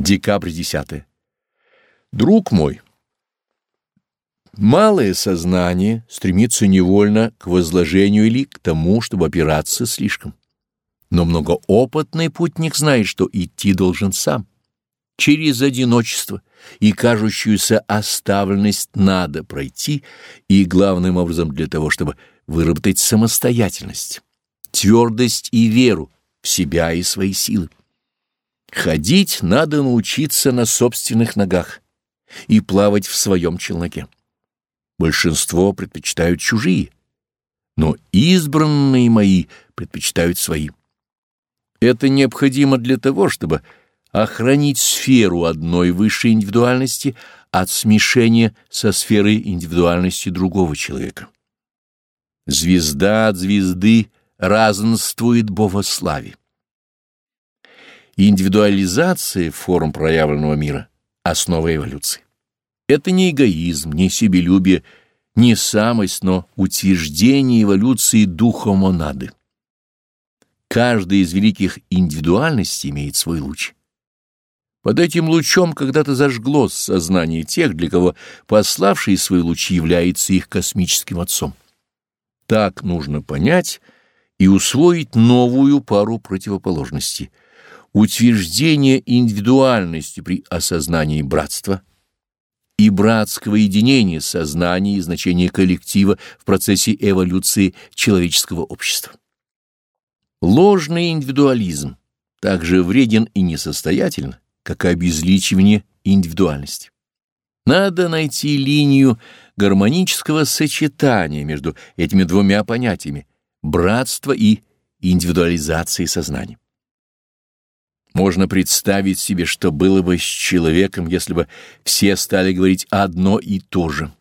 Декабрь 10. Друг мой, малое сознание стремится невольно к возложению или к тому, чтобы опираться слишком. Но многоопытный путник знает, что идти должен сам. Через одиночество и кажущуюся оставленность надо пройти, и главным образом для того, чтобы выработать самостоятельность, твердость и веру в себя и свои силы. Ходить надо научиться на собственных ногах и плавать в своем челноке. Большинство предпочитают чужие, но избранные мои предпочитают свои. Это необходимо для того, чтобы охранить сферу одной высшей индивидуальности от смешения со сферой индивидуальности другого человека. Звезда от звезды разнствует богославе. Индивидуализация форм проявленного мира — основа эволюции. Это не эгоизм, не себелюбие, не самость, но утверждение эволюции духа монады. Каждая из великих индивидуальностей имеет свой луч. Под этим лучом когда-то зажгло сознание тех, для кого пославший свой луч является их космическим отцом. Так нужно понять и усвоить новую пару противоположностей — утверждение индивидуальности при осознании братства и братского единения сознания и значения коллектива в процессе эволюции человеческого общества. Ложный индивидуализм также вреден и несостоятелен, как и обезличивание индивидуальности. Надо найти линию гармонического сочетания между этими двумя понятиями — братства и индивидуализации сознания. Можно представить себе, что было бы с человеком, если бы все стали говорить одно и то же,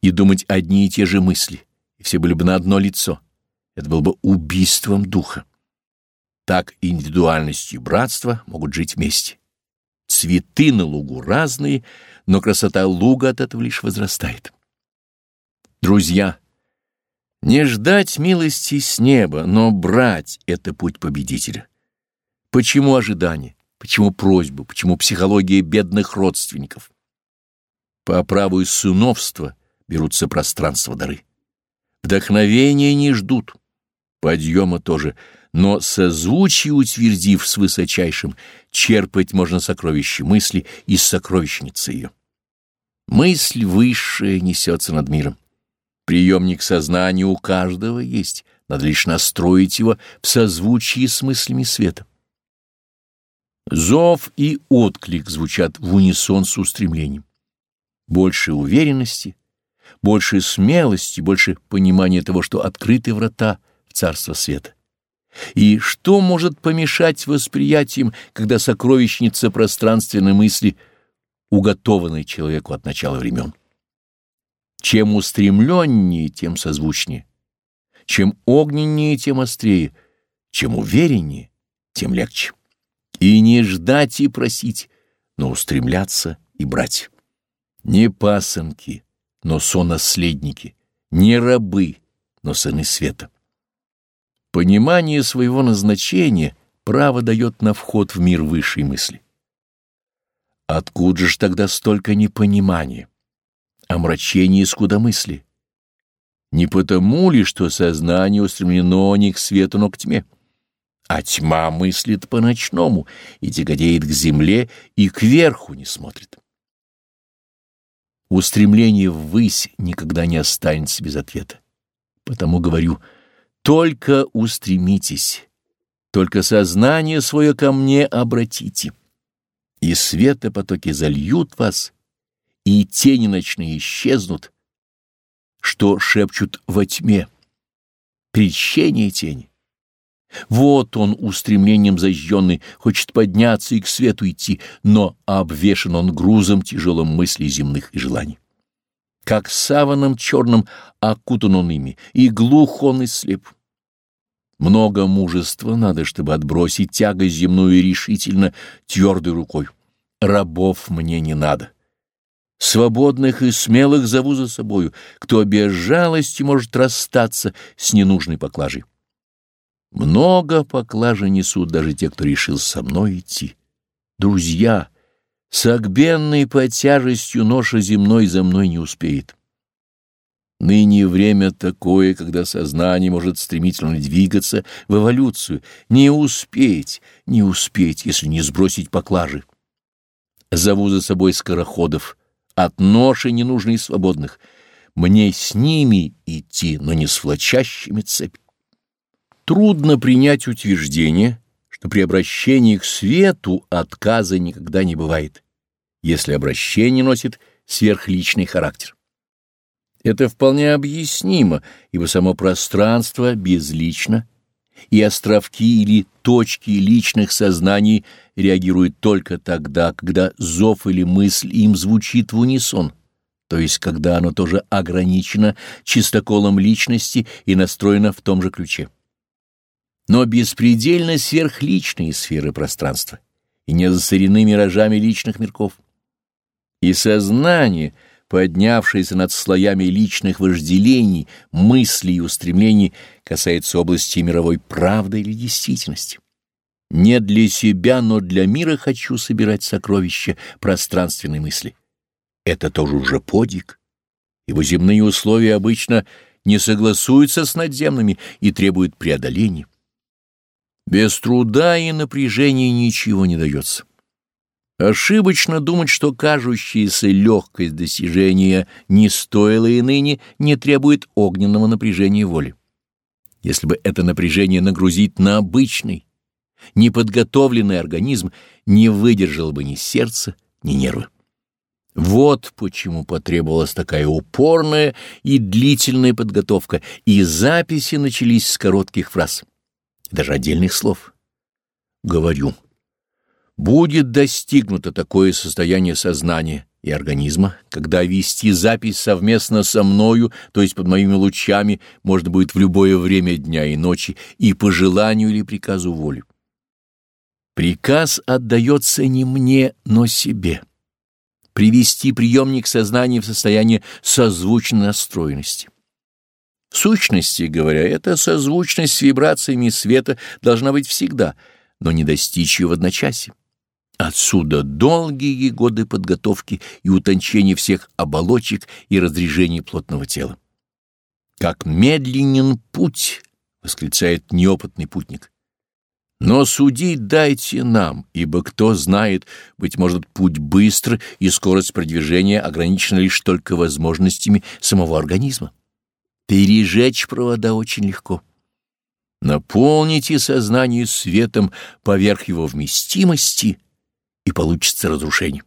и думать одни и те же мысли, и все были бы на одно лицо. Это было бы убийством духа. Так индивидуальность и братство могут жить вместе. Цветы на лугу разные, но красота луга от этого лишь возрастает. Друзья, не ждать милости с неба, но брать — это путь победителя. Почему ожидание? Почему просьбы? Почему психология бедных родственников? По праву сыновства берутся пространство дары. Вдохновения не ждут, подъема тоже, но созвучие утвердив с высочайшим, черпать можно сокровище мысли из сокровищницы ее. Мысль высшая несется над миром. Приемник сознания у каждого есть, надо лишь настроить его в созвучии с мыслями света. Зов и отклик звучат в унисон с устремлением. Больше уверенности, больше смелости, больше понимания того, что открыты врата в Царство Света. И что может помешать восприятиям, когда сокровищница пространственной мысли уготована человеку от начала времен? Чем устремленнее, тем созвучнее. Чем огненнее, тем острее. Чем увереннее, тем легче. И не ждать и просить, но устремляться и брать. Не пасынки, но сонаследники, не рабы, но сыны света. Понимание своего назначения право дает на вход в мир высшей мысли. Откуда же тогда столько непонимания, омрачения и скудомыслия? Не потому ли, что сознание устремлено не к свету, но к тьме? А тьма мыслит по-ночному и тягодеет к земле и кверху не смотрит. Устремление ввысь никогда не останется без ответа. Потому говорю, только устремитесь, только сознание свое ко мне обратите, и света потоки зальют вас, и тени ночные исчезнут, что шепчут во тьме, прещение тени. Вот он, устремлением зажженный, хочет подняться и к свету идти, но обвешен он грузом тяжелым мыслей земных и желаний. Как саваном черным окутан он ими, и глух он и слеп. Много мужества надо, чтобы отбросить тягость земную решительно, твердой рукой. Рабов мне не надо. Свободных и смелых зову за собою, кто без жалости может расстаться с ненужной поклажей. Много поклажи несут даже те, кто решил со мной идти. Друзья, согбенный под тяжестью ноша земной за мной не успеет. Ныне время такое, когда сознание может стремительно двигаться в эволюцию. Не успеть, не успеть, если не сбросить поклажи. Зову за собой скороходов, от ноши ненужных и свободных. Мне с ними идти, но не с влачащими цепь. Трудно принять утверждение, что при обращении к свету отказа никогда не бывает, если обращение носит сверхличный характер. Это вполне объяснимо, ибо само пространство безлично, и островки или точки личных сознаний реагируют только тогда, когда зов или мысль им звучит в унисон, то есть когда оно тоже ограничено чистоколом личности и настроено в том же ключе. Но беспредельно сверхличные сферы пространства и не засорены миражами личных мирков. И сознание — поднявшаяся над слоями личных вожделений, мыслей и устремлений, касается области мировой правды или действительности. Не для себя, но для мира хочу собирать сокровища пространственной мысли. Это тоже уже подвиг, ибо земные условия обычно не согласуются с надземными и требуют преодоления. Без труда и напряжения ничего не дается. Ошибочно думать, что кажущаяся легкость достижения не стоила и ныне не требует огненного напряжения воли. Если бы это напряжение нагрузить на обычный, неподготовленный организм, не выдержало бы ни сердце, ни нервы. Вот почему потребовалась такая упорная и длительная подготовка, и записи начались с коротких фраз, даже отдельных слов. Говорю будет достигнуто такое состояние сознания и организма, когда вести запись совместно со мною, то есть под моими лучами, можно будет в любое время дня и ночи и по желанию или приказу воли. Приказ отдается не мне, но себе. Привести приемник сознания в состояние созвучной настроенности. Сущности говоря, эта созвучность с вибрациями света должна быть всегда, но не достичь ее в одночасье. Отсюда долгие годы подготовки и утончения всех оболочек и разрежений плотного тела. «Как медленен путь!» — восклицает неопытный путник. «Но судить дайте нам, ибо кто знает, быть может, путь быстр и скорость продвижения ограничена лишь только возможностями самого организма. Пережечь провода очень легко. Наполните сознание светом поверх его вместимости — и получится разрушение.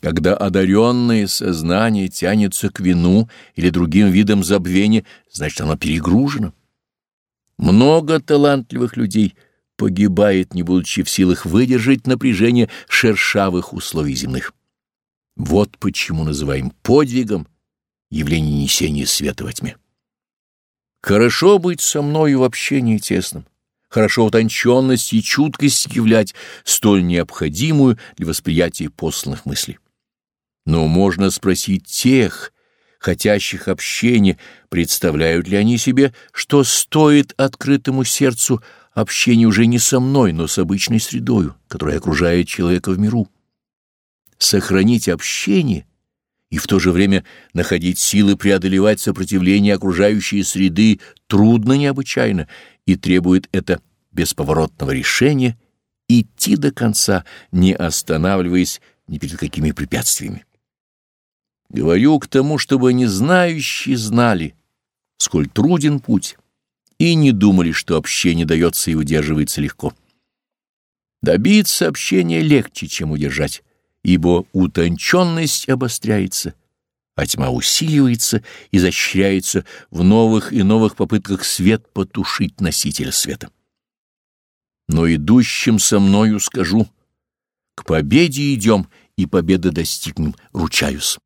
Когда одаренное сознание тянется к вину или другим видам забвения, значит, оно перегружено. Много талантливых людей погибает, не будучи в силах выдержать напряжение шершавых условий земных. Вот почему называем подвигом явление несения света во тьме. Хорошо быть со мною в общении тесном хорошо утонченность и чуткость являть, столь необходимую для восприятия посланных мыслей. Но можно спросить тех, хотящих общения, представляют ли они себе, что стоит открытому сердцу общение уже не со мной, но с обычной средою, которая окружает человека в миру. Сохранить общение — и в то же время находить силы преодолевать сопротивление окружающей среды трудно необычайно, и требует это бесповоротного решения идти до конца, не останавливаясь ни перед какими препятствиями. Говорю к тому, чтобы не знающие знали, сколь труден путь, и не думали, что общение дается и удерживается легко. Добиться общения легче, чем удержать, ибо утонченность обостряется — а тьма усиливается, изощряется в новых и новых попытках свет потушить носителя света. Но идущим со мною скажу, к победе идем, и победы достигнем, ручаюсь.